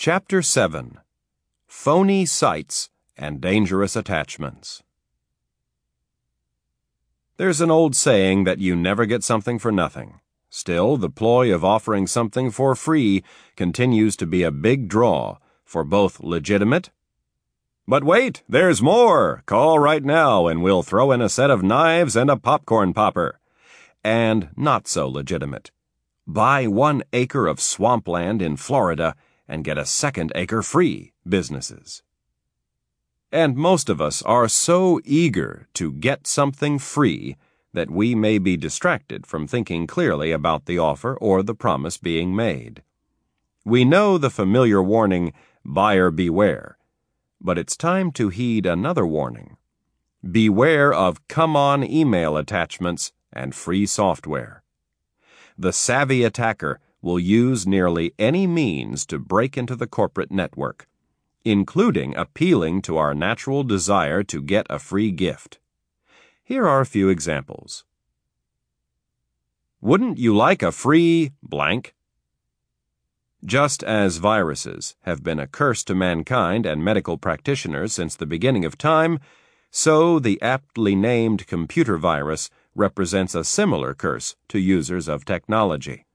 Chapter 7 Phony Sites and Dangerous Attachments. There's an old saying that you never get something for nothing. Still, the ploy of offering something for free continues to be a big draw for both legitimate. But wait, there's more! Call right now and we'll throw in a set of knives and a popcorn popper. And not so legitimate. Buy one acre of swampland in Florida and get a second acre free businesses. And most of us are so eager to get something free that we may be distracted from thinking clearly about the offer or the promise being made. We know the familiar warning, buyer beware, but it's time to heed another warning. Beware of come on email attachments and free software. The savvy attacker will use nearly any means to break into the corporate network, including appealing to our natural desire to get a free gift. Here are a few examples. Wouldn't you like a free blank? Just as viruses have been a curse to mankind and medical practitioners since the beginning of time, so the aptly named computer virus represents a similar curse to users of technology.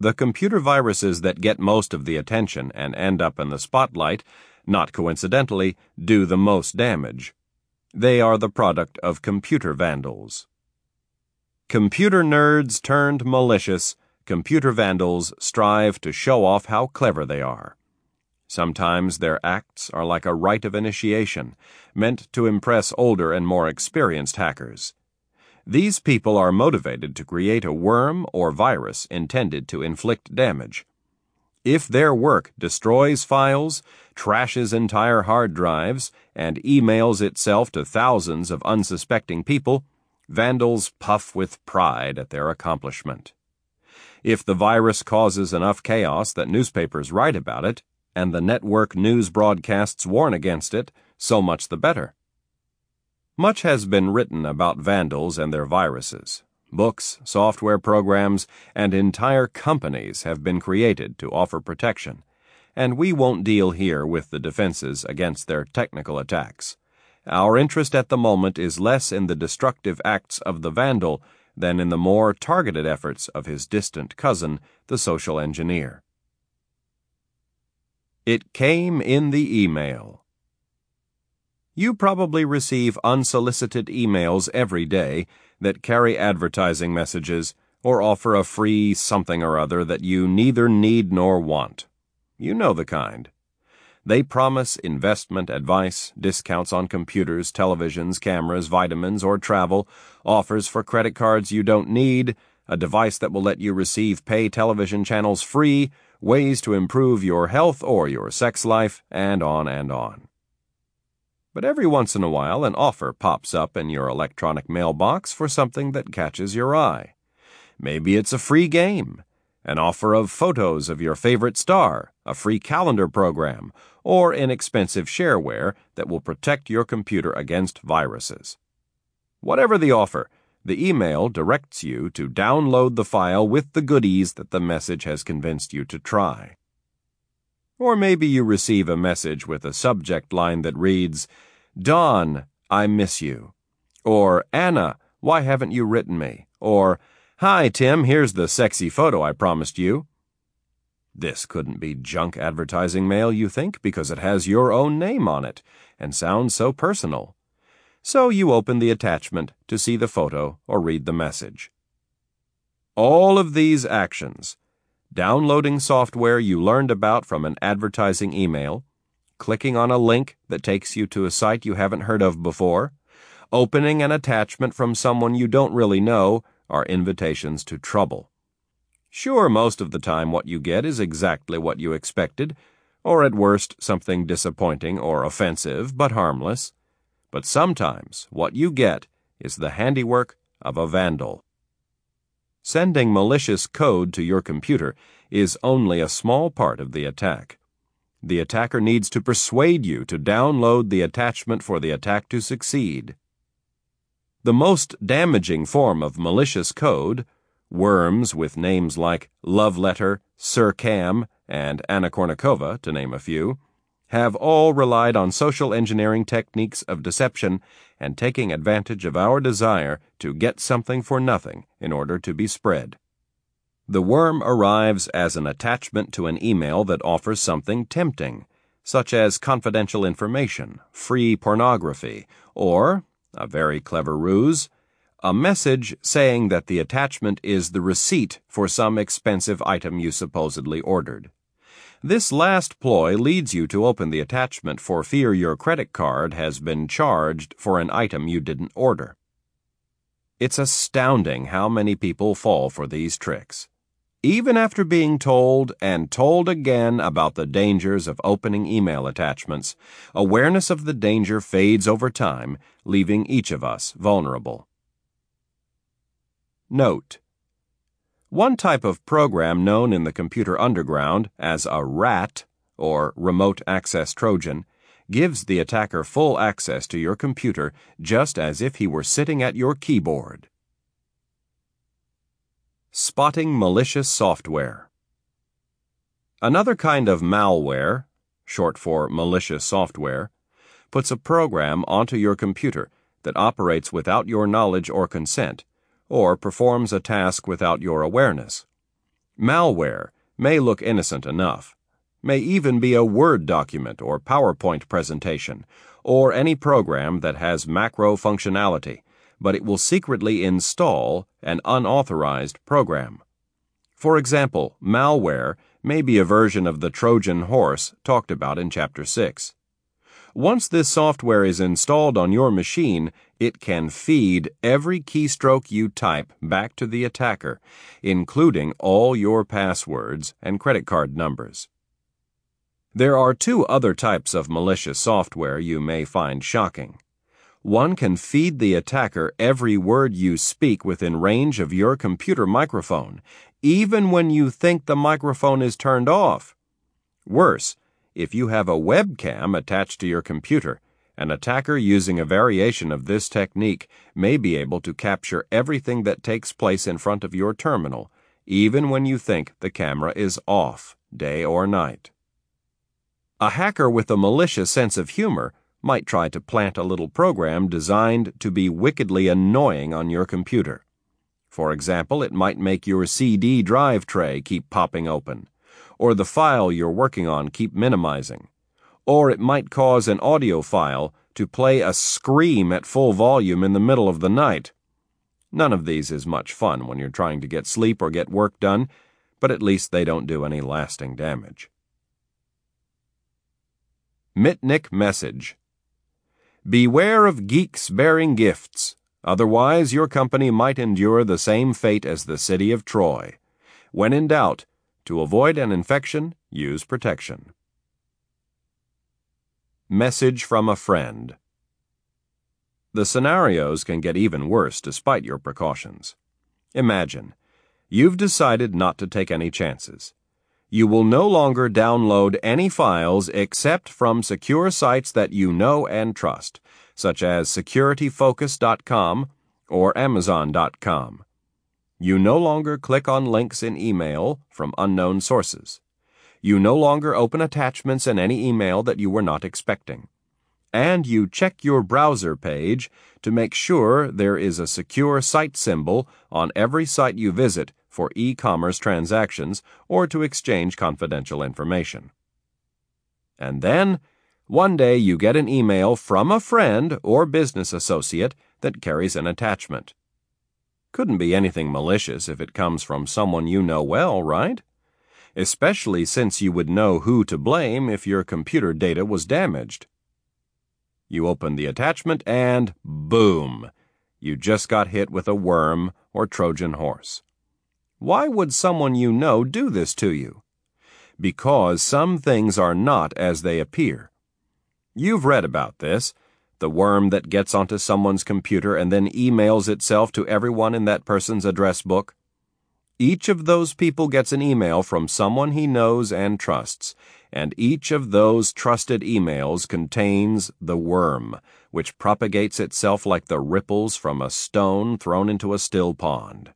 The computer viruses that get most of the attention and end up in the spotlight, not coincidentally, do the most damage. They are the product of computer vandals. Computer nerds turned malicious, computer vandals strive to show off how clever they are. Sometimes their acts are like a rite of initiation, meant to impress older and more experienced hackers. These people are motivated to create a worm or virus intended to inflict damage. If their work destroys files, trashes entire hard drives, and emails itself to thousands of unsuspecting people, vandals puff with pride at their accomplishment. If the virus causes enough chaos that newspapers write about it, and the network news broadcasts warn against it, so much the better. Much has been written about vandals and their viruses. Books, software programs, and entire companies have been created to offer protection, and we won't deal here with the defenses against their technical attacks. Our interest at the moment is less in the destructive acts of the vandal than in the more targeted efforts of his distant cousin, the social engineer. It came in the email. You probably receive unsolicited emails every day that carry advertising messages or offer a free something or other that you neither need nor want. You know the kind. They promise investment advice, discounts on computers, televisions, cameras, vitamins, or travel, offers for credit cards you don't need, a device that will let you receive pay television channels free, ways to improve your health or your sex life, and on and on. But every once in a while, an offer pops up in your electronic mailbox for something that catches your eye. Maybe it's a free game, an offer of photos of your favorite star, a free calendar program, or inexpensive shareware that will protect your computer against viruses. Whatever the offer, the email directs you to download the file with the goodies that the message has convinced you to try. Or maybe you receive a message with a subject line that reads, Dawn, I miss you. Or, Anna, why haven't you written me? Or, Hi, Tim, here's the sexy photo I promised you. This couldn't be junk advertising mail, you think, because it has your own name on it and sounds so personal. So you open the attachment to see the photo or read the message. All of these actions downloading software you learned about from an advertising email, clicking on a link that takes you to a site you haven't heard of before, opening an attachment from someone you don't really know are invitations to trouble. Sure, most of the time what you get is exactly what you expected, or at worst something disappointing or offensive but harmless. But sometimes what you get is the handiwork of a vandal. Sending malicious code to your computer is only a small part of the attack. The attacker needs to persuade you to download the attachment for the attack to succeed. The most damaging form of malicious code, worms with names like Love Letter, SirCam, and Anna Kournikova, to name a few, have all relied on social engineering techniques of deception and taking advantage of our desire to get something for nothing in order to be spread. The worm arrives as an attachment to an email that offers something tempting, such as confidential information, free pornography, or, a very clever ruse, a message saying that the attachment is the receipt for some expensive item you supposedly ordered. This last ploy leads you to open the attachment for fear your credit card has been charged for an item you didn't order. It's astounding how many people fall for these tricks. Even after being told and told again about the dangers of opening email attachments, awareness of the danger fades over time, leaving each of us vulnerable. Note one type of program known in the computer underground as a RAT, or Remote Access Trojan, gives the attacker full access to your computer just as if he were sitting at your keyboard. Spotting malicious software. Another kind of malware, short for malicious software, puts a program onto your computer that operates without your knowledge or consent or performs a task without your awareness. Malware may look innocent enough, may even be a Word document or PowerPoint presentation, or any program that has macro functionality, but it will secretly install an unauthorized program. For example, malware may be a version of the Trojan horse talked about in Chapter 6. Once this software is installed on your machine, it can feed every keystroke you type back to the attacker, including all your passwords and credit card numbers. There are two other types of malicious software you may find shocking. One can feed the attacker every word you speak within range of your computer microphone, even when you think the microphone is turned off. Worse, if you have a webcam attached to your computer, an attacker using a variation of this technique may be able to capture everything that takes place in front of your terminal, even when you think the camera is off, day or night. A hacker with a malicious sense of humor might try to plant a little program designed to be wickedly annoying on your computer. For example, it might make your CD drive tray keep popping open or the file you're working on keep minimizing. Or it might cause an audio file to play a scream at full volume in the middle of the night. None of these is much fun when you're trying to get sleep or get work done, but at least they don't do any lasting damage. Mitnick Message Beware of geeks bearing gifts, otherwise your company might endure the same fate as the city of Troy. When in doubt, to avoid an infection, use protection. Message from a friend. The scenarios can get even worse despite your precautions. Imagine, you've decided not to take any chances. You will no longer download any files except from secure sites that you know and trust, such as securityfocus.com or amazon.com. You no longer click on links in email from unknown sources. You no longer open attachments in any email that you were not expecting. And you check your browser page to make sure there is a secure site symbol on every site you visit for e commerce transactions or to exchange confidential information. And then, one day you get an email from a friend or business associate that carries an attachment. Couldn't be anything malicious if it comes from someone you know well, right? Especially since you would know who to blame if your computer data was damaged. You open the attachment and boom! You just got hit with a worm or Trojan horse. Why would someone you know do this to you? Because some things are not as they appear. You've read about this the worm that gets onto someone's computer and then emails itself to everyone in that person's address book. Each of those people gets an email from someone he knows and trusts, and each of those trusted emails contains the worm, which propagates itself like the ripples from a stone thrown into a still pond.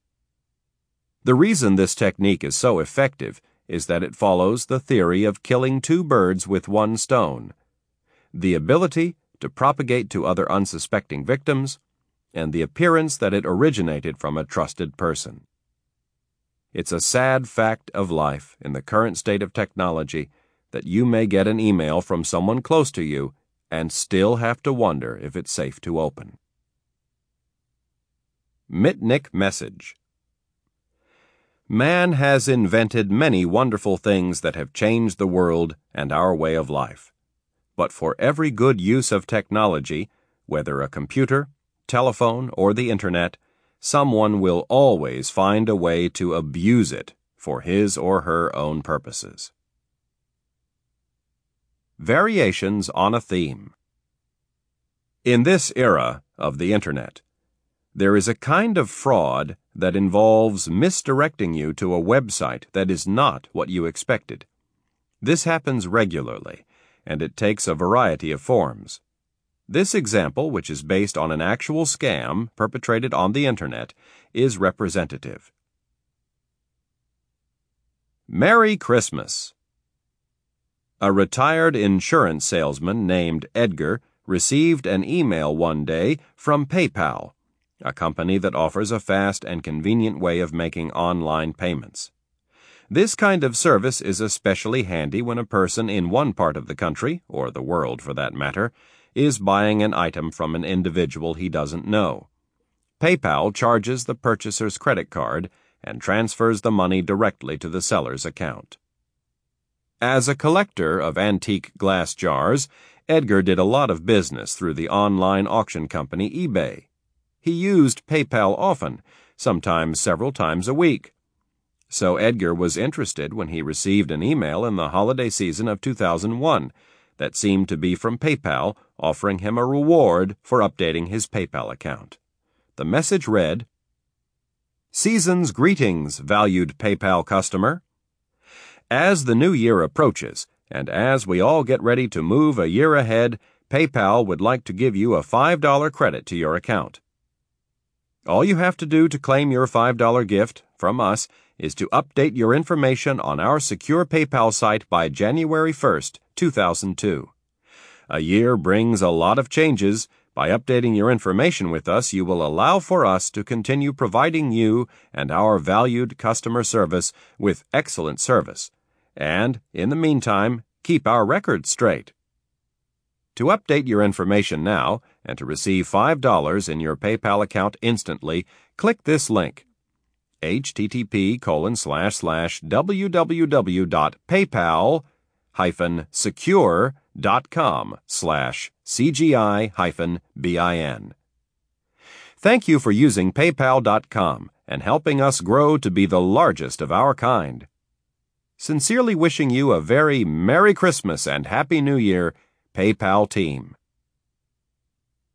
The reason this technique is so effective is that it follows the theory of killing two birds with one stone the ability to propagate to other unsuspecting victims, and the appearance that it originated from a trusted person. It's a sad fact of life in the current state of technology that you may get an email from someone close to you and still have to wonder if it's safe to open. Mitnick Message Man has invented many wonderful things that have changed the world and our way of life. But for every good use of technology, whether a computer, telephone, or the internet, someone will always find a way to abuse it for his or her own purposes. Variations on a theme. In this era of the internet, there is a kind of fraud that involves misdirecting you to a website that is not what you expected. This happens regularly, and it takes a variety of forms. This example, which is based on an actual scam perpetrated on the internet, is representative. Merry Christmas! A retired insurance salesman named Edgar received an email one day from PayPal a company that offers a fast and convenient way of making online payments. This kind of service is especially handy when a person in one part of the country, or the world for that matter, is buying an item from an individual he doesn't know. PayPal charges the purchaser's credit card and transfers the money directly to the seller's account. As a collector of antique glass jars, Edgar did a lot of business through the online auction company eBay. He used PayPal often, sometimes several times a week. So Edgar was interested when he received an email in the holiday season of 2001 that seemed to be from PayPal offering him a reward for updating his PayPal account. The message read Season's greetings, valued PayPal customer. As the new year approaches, and as we all get ready to move a year ahead, PayPal would like to give you a $5 credit to your account. All you have to do to claim your $5 gift from us is to update your information on our secure PayPal site by January 1st, 2002. A year brings a lot of changes. By updating your information with us, you will allow for us to continue providing you and our valued customer service with excellent service. And, in the meantime, keep our records straight. To update your information now and to receive $5 in your PayPal account instantly, click this link http colon slash slash www.paypal hyphen secure.com slash cgi hyphen bin. Thank you for using paypal.com and helping us grow to be the largest of our kind. Sincerely wishing you a very Merry Christmas and Happy New Year PayPal team.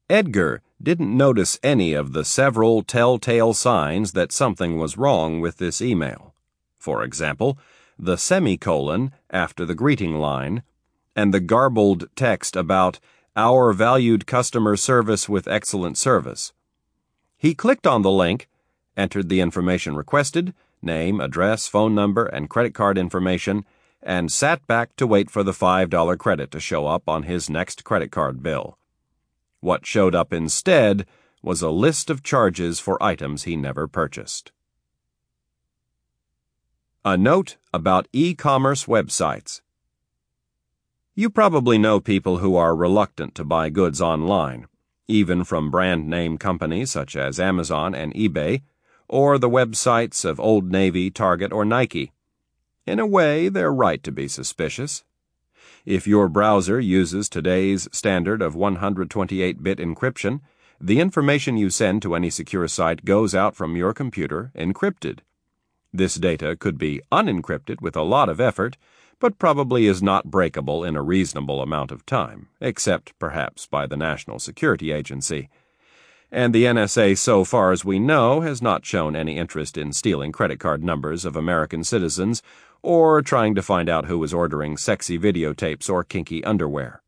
Edgar didn't notice any of the several telltale signs that something was wrong with this email. For example, the semicolon after the greeting line, and the garbled text about our valued customer service with excellent service. He clicked on the link, entered the information requested name, address, phone number, and credit card information and sat back to wait for the $5 credit to show up on his next credit card bill. What showed up instead was a list of charges for items he never purchased. A note about e commerce websites. You probably know people who are reluctant to buy goods online, even from brand name companies such as Amazon and eBay, or the websites of Old Navy, Target, or Nike. In a way, they're right to be suspicious. If your browser uses today's standard of 128 bit encryption, the information you send to any secure site goes out from your computer encrypted. This data could be unencrypted with a lot of effort, but probably is not breakable in a reasonable amount of time, except perhaps by the National Security Agency. And the NSA, so far as we know, has not shown any interest in stealing credit card numbers of American citizens or trying to find out who was ordering sexy videotapes or kinky underwear.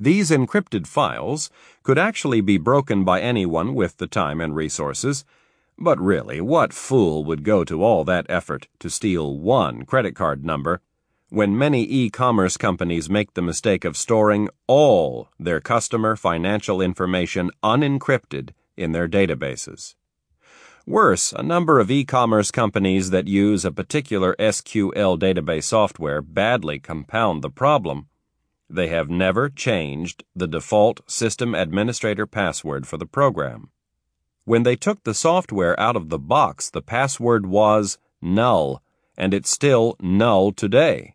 These encrypted files could actually be broken by anyone with the time and resources, But really, what fool would go to all that effort to steal one credit card number when many e commerce companies make the mistake of storing all their customer financial information unencrypted in their databases? Worse, a number of e commerce companies that use a particular SQL database software badly compound the problem. They have never changed the default system administrator password for the program. When they took the software out of the box, the password was null, and it's still null today.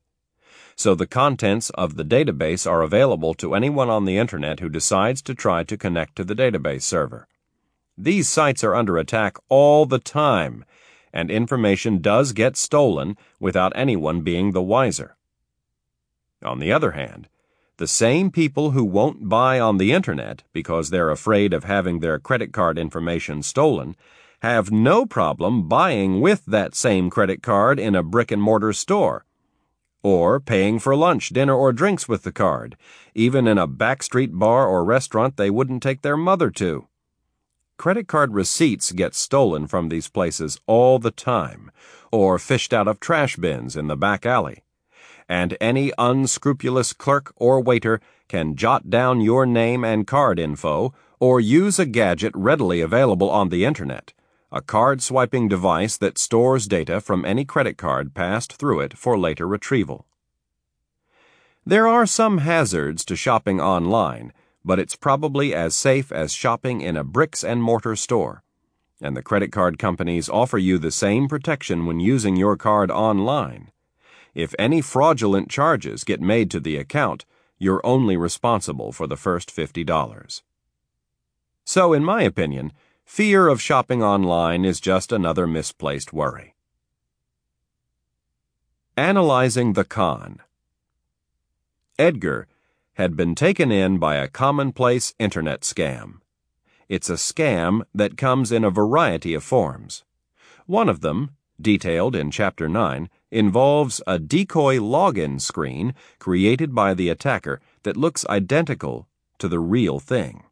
So the contents of the database are available to anyone on the internet who decides to try to connect to the database server. These sites are under attack all the time, and information does get stolen without anyone being the wiser. On the other hand, the same people who won't buy on the internet because they're afraid of having their credit card information stolen have no problem buying with that same credit card in a brick and mortar store or paying for lunch, dinner, or drinks with the card, even in a backstreet bar or restaurant they wouldn't take their mother to. Credit card receipts get stolen from these places all the time, or fished out of trash bins in the back alley. And any unscrupulous clerk or waiter can jot down your name and card info or use a gadget readily available on the internet, a card swiping device that stores data from any credit card passed through it for later retrieval. There are some hazards to shopping online but it's probably as safe as shopping in a bricks and mortar store. And the credit card companies offer you the same protection when using your card online. If any fraudulent charges get made to the account, you're only responsible for the first $50. So, in my opinion, fear of shopping online is just another misplaced worry. Analyzing the con. Edgar had been taken in by a commonplace internet scam. It's a scam that comes in a variety of forms. One of them, detailed in Chapter 9, involves a decoy login screen created by the attacker that looks identical to the real thing.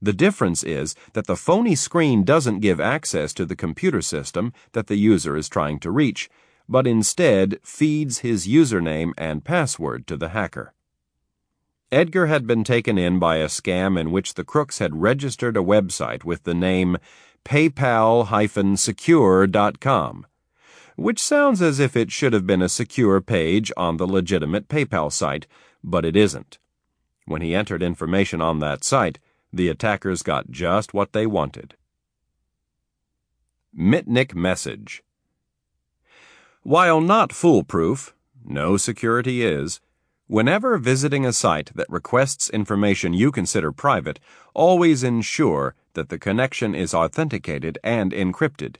The difference is that the phony screen doesn't give access to the computer system that the user is trying to reach, but instead feeds his username and password to the hacker. Edgar had been taken in by a scam in which the crooks had registered a website with the name paypal-secure.com, which sounds as if it should have been a secure page on the legitimate PayPal site, but it isn't. When he entered information on that site, the attackers got just what they wanted. Mitnick Message While not foolproof, no security is, Whenever visiting a site that requests information you consider private, always ensure that the connection is authenticated and encrypted.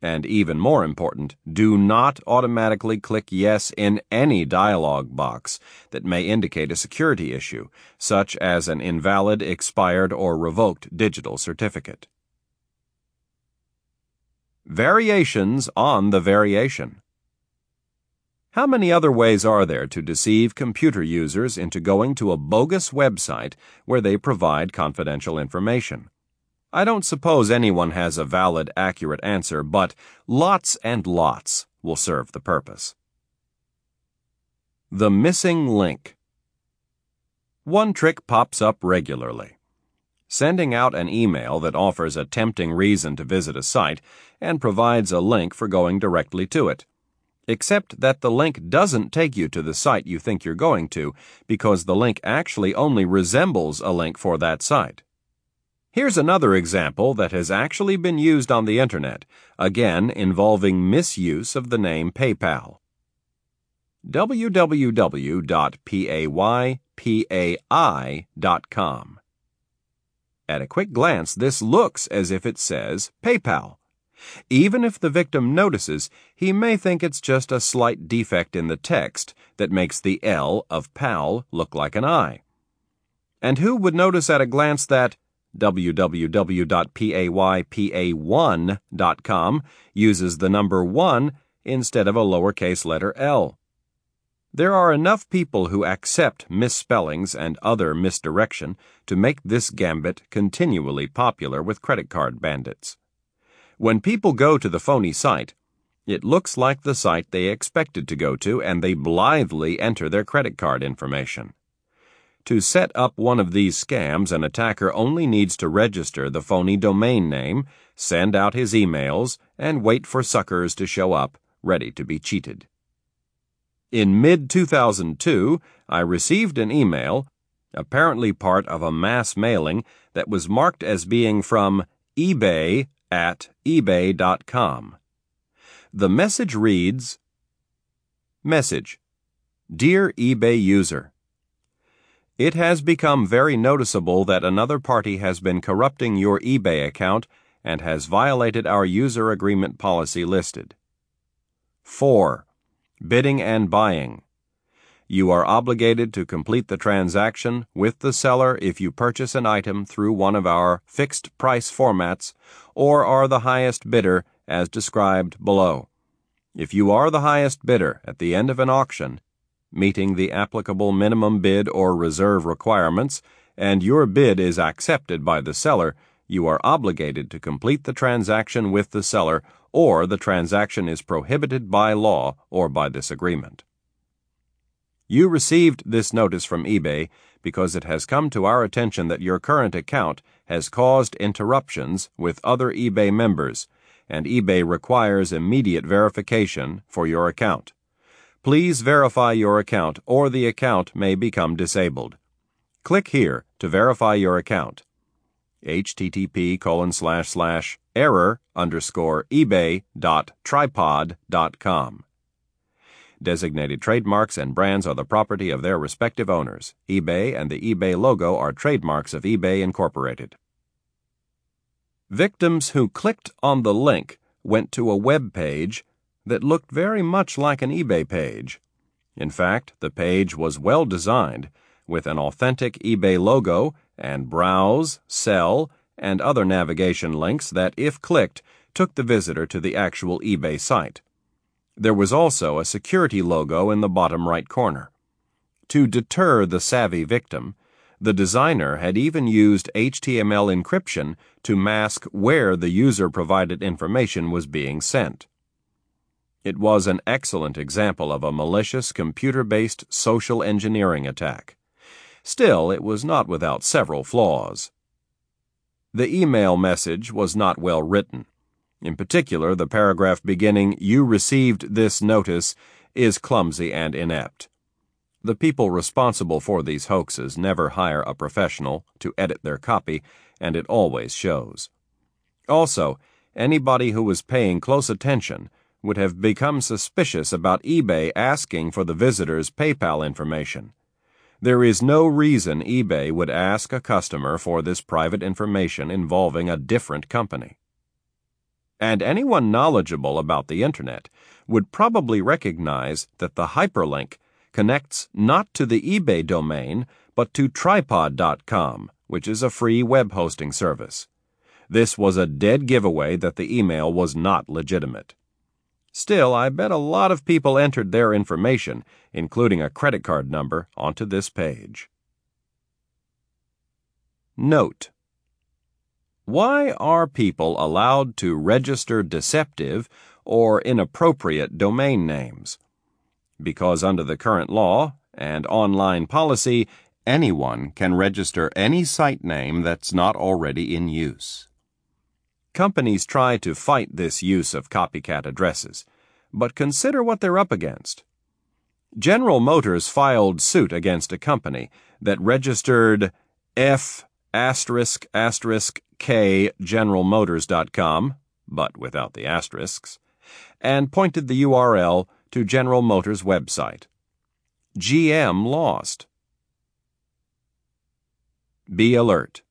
And even more important, do not automatically click yes in any dialog box that may indicate a security issue, such as an invalid, expired, or revoked digital certificate. Variations on the variation. How many other ways are there to deceive computer users into going to a bogus website where they provide confidential information? I don't suppose anyone has a valid, accurate answer, but lots and lots will serve the purpose. The Missing Link One trick pops up regularly. Sending out an email that offers a tempting reason to visit a site and provides a link for going directly to it except that the link doesn't take you to the site you think you're going to because the link actually only resembles a link for that site. Here's another example that has actually been used on the internet, again involving misuse of the name PayPal. www.paypai.com. At a quick glance, this looks as if it says PayPal. Even if the victim notices, he may think it's just a slight defect in the text that makes the L of pal look like an I. And who would notice at a glance that www.paypa1.com uses the number 1 instead of a lowercase letter l? There are enough people who accept misspellings and other misdirection to make this gambit continually popular with credit card bandits. When people go to the phony site, it looks like the site they expected to go to and they blithely enter their credit card information. To set up one of these scams, an attacker only needs to register the phony domain name, send out his emails, and wait for suckers to show up, ready to be cheated. In mid 2002, I received an email, apparently part of a mass mailing, that was marked as being from eBay at ebay.com. The message reads Message Dear eBay user, it has become very noticeable that another party has been corrupting your eBay account and has violated our user agreement policy listed. 4. Bidding and buying. You are obligated to complete the transaction with the seller if you purchase an item through one of our fixed price formats or are the highest bidder as described below. If you are the highest bidder at the end of an auction, meeting the applicable minimum bid or reserve requirements, and your bid is accepted by the seller, you are obligated to complete the transaction with the seller, or the transaction is prohibited by law or by this agreement. You received this notice from eBay because it has come to our attention that your current account has caused interruptions with other eBay members, and eBay requires immediate verification for your account. Please verify your account or the account may become disabled. Click here to verify your account. http colon slash slash error underscore ebay dot tripod dot com. Designated trademarks and brands are the property of their respective owners. eBay and the eBay logo are trademarks of eBay Incorporated. Victims who clicked on the link went to a web page that looked very much like an eBay page. In fact, the page was well designed, with an authentic eBay logo and browse, sell, and other navigation links that, if clicked, took the visitor to the actual eBay site. There was also a security logo in the bottom right corner. To deter the savvy victim, the designer had even used HTML encryption to mask where the user provided information was being sent. It was an excellent example of a malicious computer based social engineering attack. Still, it was not without several flaws. The email message was not well written. In particular, the paragraph beginning, You received this notice, is clumsy and inept. The people responsible for these hoaxes never hire a professional to edit their copy, and it always shows. Also, anybody who was paying close attention would have become suspicious about eBay asking for the visitor's PayPal information. There is no reason eBay would ask a customer for this private information involving a different company. And anyone knowledgeable about the Internet would probably recognize that the hyperlink connects not to the eBay domain, but to tripod.com, which is a free web hosting service. This was a dead giveaway that the email was not legitimate. Still, I bet a lot of people entered their information, including a credit card number, onto this page. Note Why are people allowed to register deceptive or inappropriate domain names? Because under the current law and online policy, anyone can register any site name that's not already in use. Companies try to fight this use of copycat addresses, but consider what they're up against. General Motors filed suit against a company that registered F asterisk asterisk K generalmotors.com, but without the asterisks, and pointed the URL to General Motors' website. GM lost. Be alert.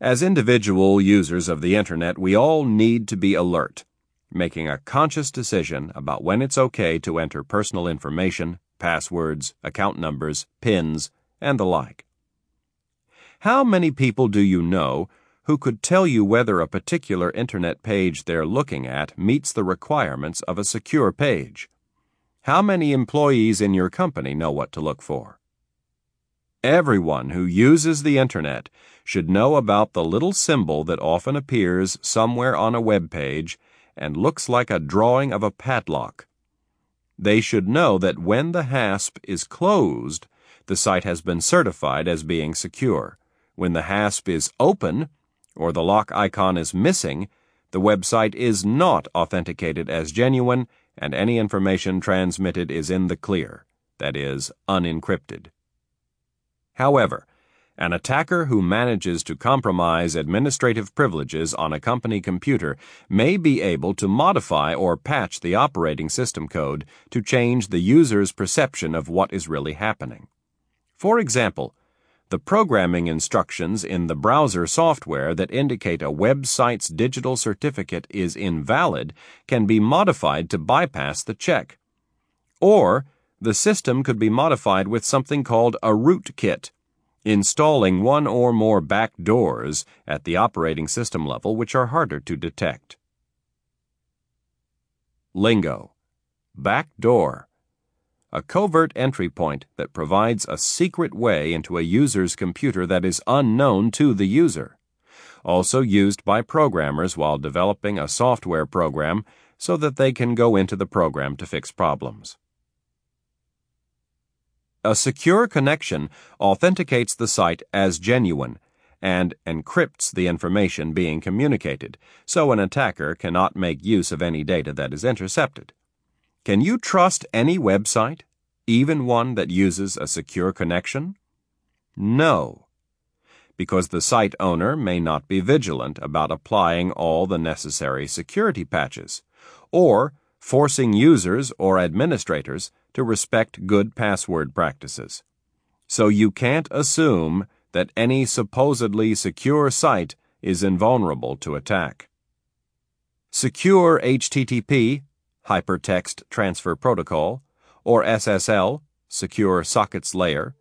As individual users of the Internet, we all need to be alert, making a conscious decision about when it's okay to enter personal information, passwords, account numbers, PINs, and the like. How many people do you know who could tell you whether a particular Internet page they're looking at meets the requirements of a secure page? How many employees in your company know what to look for? Everyone who uses the Internet should know about the little symbol that often appears somewhere on a web page and looks like a drawing of a padlock. They should know that when the hasp is closed, the site has been certified as being secure. When the hasp is open, or the lock icon is missing, the website is not authenticated as genuine and any information transmitted is in the clear, that is, unencrypted. However, an attacker who manages to compromise administrative privileges on a company computer may be able to modify or patch the operating system code to change the user's perception of what is really happening. For example, the programming instructions in the browser software that indicate a website's digital certificate is invalid can be modified to bypass the check. Or, the system could be modified with something called a rootkit, installing one or more back doors at the operating system level which are harder to detect. Lingo Back door a covert entry point that provides a secret way into a user's computer that is unknown to the user. Also used by programmers while developing a software program so that they can go into the program to fix problems. A secure connection authenticates the site as genuine and encrypts the information being communicated, so an attacker cannot make use of any data that is intercepted. Can you trust any website, even one that uses a secure connection? No, because the site owner may not be vigilant about applying all the necessary security patches, or forcing users or administrators to respect good password practices. So you can't assume that any supposedly secure site is invulnerable to attack. Secure HTTP Hypertext Transfer Protocol, or SSL, Secure Sockets Layer,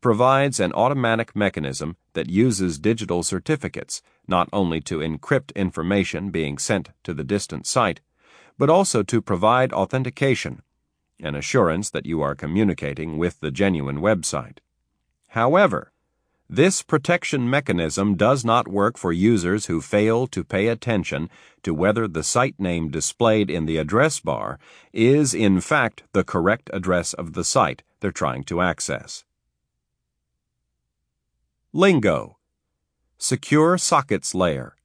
provides an automatic mechanism that uses digital certificates not only to encrypt information being sent to the distant site, but also to provide authentication, an assurance that you are communicating with the genuine website. However, this protection mechanism does not work for users who fail to pay attention to whether the site name displayed in the address bar is in fact the correct address of the site they're trying to access. Lingo Secure Sockets Layer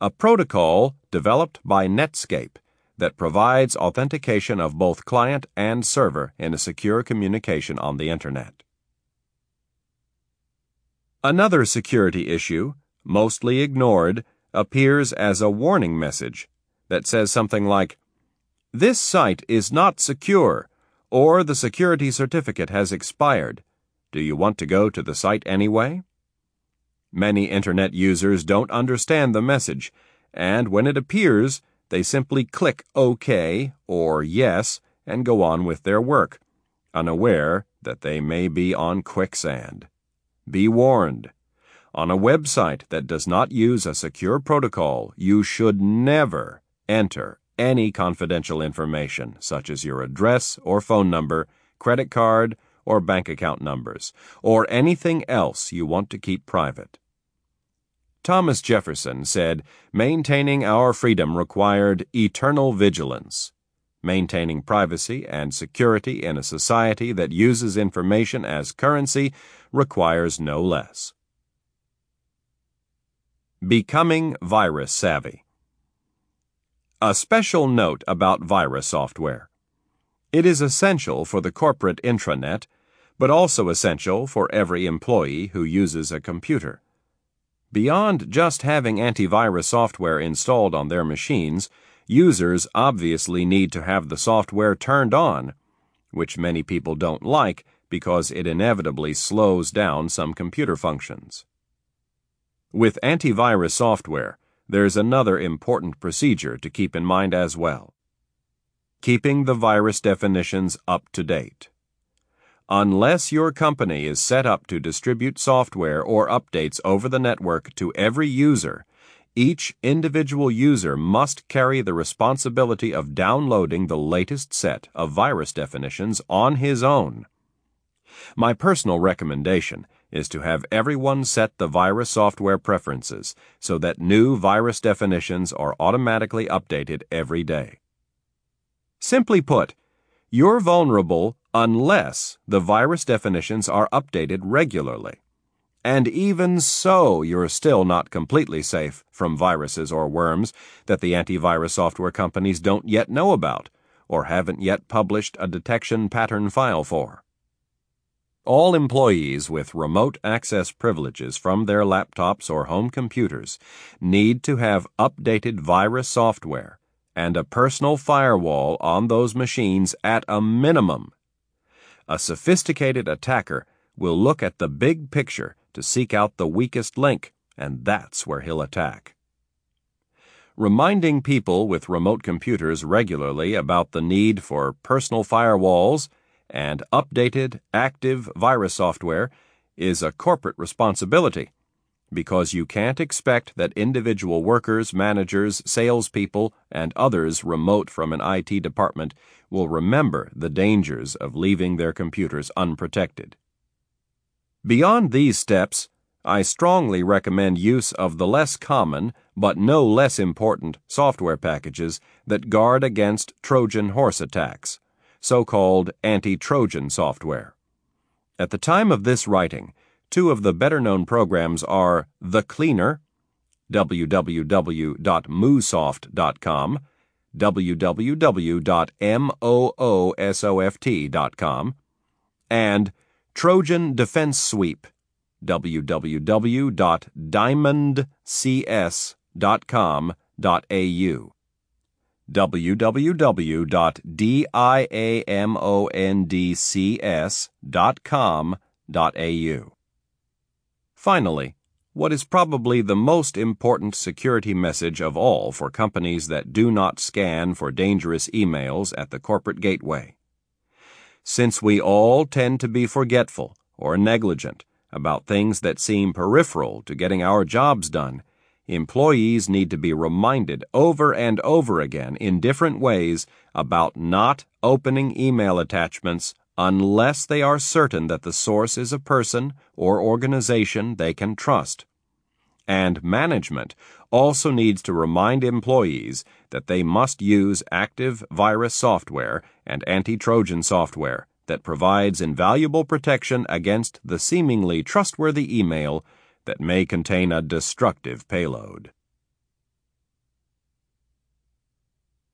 A protocol developed by Netscape that provides authentication of both client and server in a secure communication on the Internet. Another security issue, mostly ignored, appears as a warning message that says something like, This site is not secure, or the security certificate has expired. Do you want to go to the site anyway? Many Internet users don't understand the message, and when it appears, they simply click OK or Yes and go on with their work, unaware that they may be on quicksand. Be warned. On a website that does not use a secure protocol, you should never enter any confidential information, such as your address or phone number, credit card, or bank account numbers, or anything else you want to keep private. Thomas Jefferson said maintaining our freedom required eternal vigilance. Maintaining privacy and security in a society that uses information as currency requires no less. Becoming Virus Savvy A special note about virus software. It is essential for the corporate intranet, but also essential for every employee who uses a computer. Beyond just having antivirus software installed on their machines, users obviously need to have the software turned on, which many people don't like because it inevitably slows down some computer functions. With antivirus software, there's another important procedure to keep in mind as well. Keeping the virus definitions up to date. Unless your company is set up to distribute software or updates over the network to every user, each individual user must carry the responsibility of downloading the latest set of virus definitions on his own. My personal recommendation is to have everyone set the virus software preferences so that new virus definitions are automatically updated every day. Simply put, you're vulnerable unless the virus definitions are updated regularly. And even so, you're still not completely safe from viruses or worms that the antivirus software companies don't yet know about or haven't yet published a detection pattern file for. All employees with remote access privileges from their laptops or home computers need to have updated virus software and a personal firewall on those machines at a minimum. A sophisticated attacker will look at the big picture to seek out the weakest link, and that's where he'll attack. Reminding people with remote computers regularly about the need for personal firewalls and updated active virus software is a corporate responsibility because you can't expect that individual workers, managers, salespeople, and others remote from an IT department will remember the dangers of leaving their computers unprotected. Beyond these steps, I strongly recommend use of the less common, but no less important, software packages that guard against Trojan horse attacks so called anti Trojan software. At the time of this writing, two of the better known programs are The Cleaner, www.moosoft.com, www.moosoft.com, and Trojan Defense Suite, www.diamondcs.com.au www.diamondcs.com.au. Finally, what is probably the most important security message of all for companies that do not scan for dangerous emails at the corporate gateway. Since we all tend to be forgetful or negligent about things that seem peripheral to getting our jobs done, employees need to be reminded over and over again in different ways about not opening email attachments unless they are certain that the source is a person or organization they can trust. And management also needs to remind employees that they must use active virus software and anti Trojan software that provides invaluable protection against the seemingly trustworthy email that may contain a destructive payload.